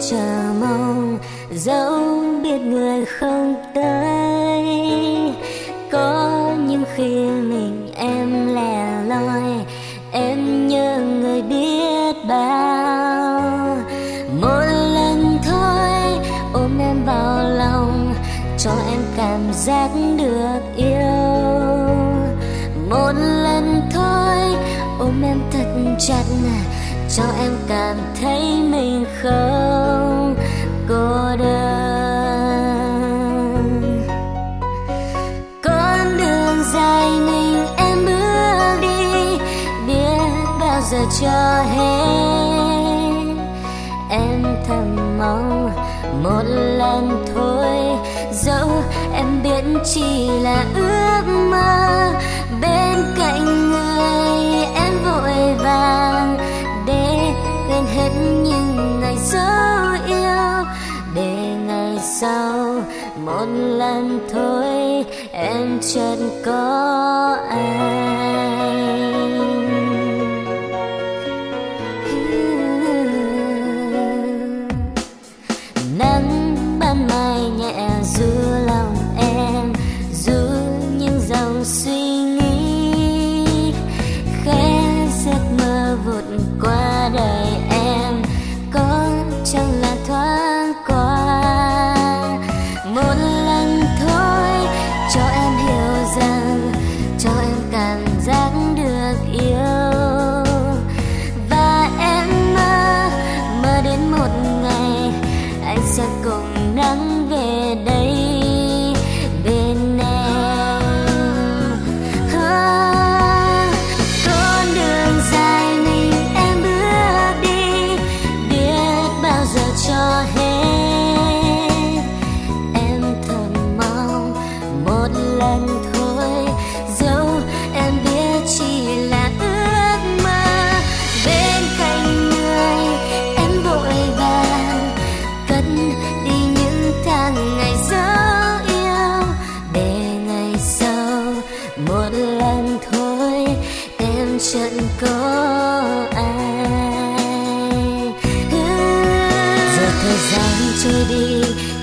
chờ mong, dẫu biết người không tới. Có những khi mình em lẻ loi, em nhớ người biết bao. Một lần thôi, ôm em vào lòng, cho em cảm giác được yêu. Một lần thôi, ôm em thật chặt, cho em cảm thấy mình không giờ cho hết. Em thầm mong một lần thôi. Dẫu em biết chỉ là ước mơ, bên cạnh người em vội vàng. Để quên hết những ngày dấu yêu, để ngày sau một lần thôi. Em chợt có anh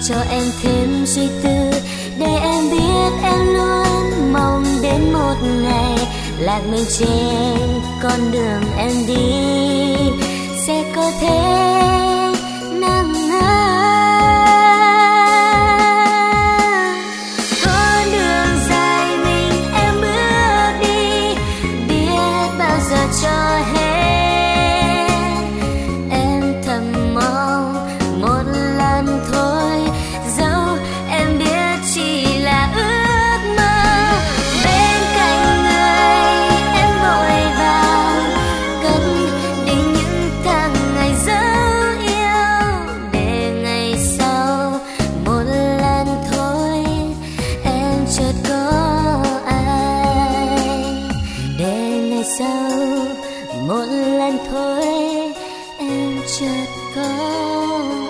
cho em thêm suy tư. Lạc mình trên con đường em đi. Sẽ có thể nắng ấm con đường dài mình em bước đi, biết bao giờ cho hết. Một lần thôi em chợt có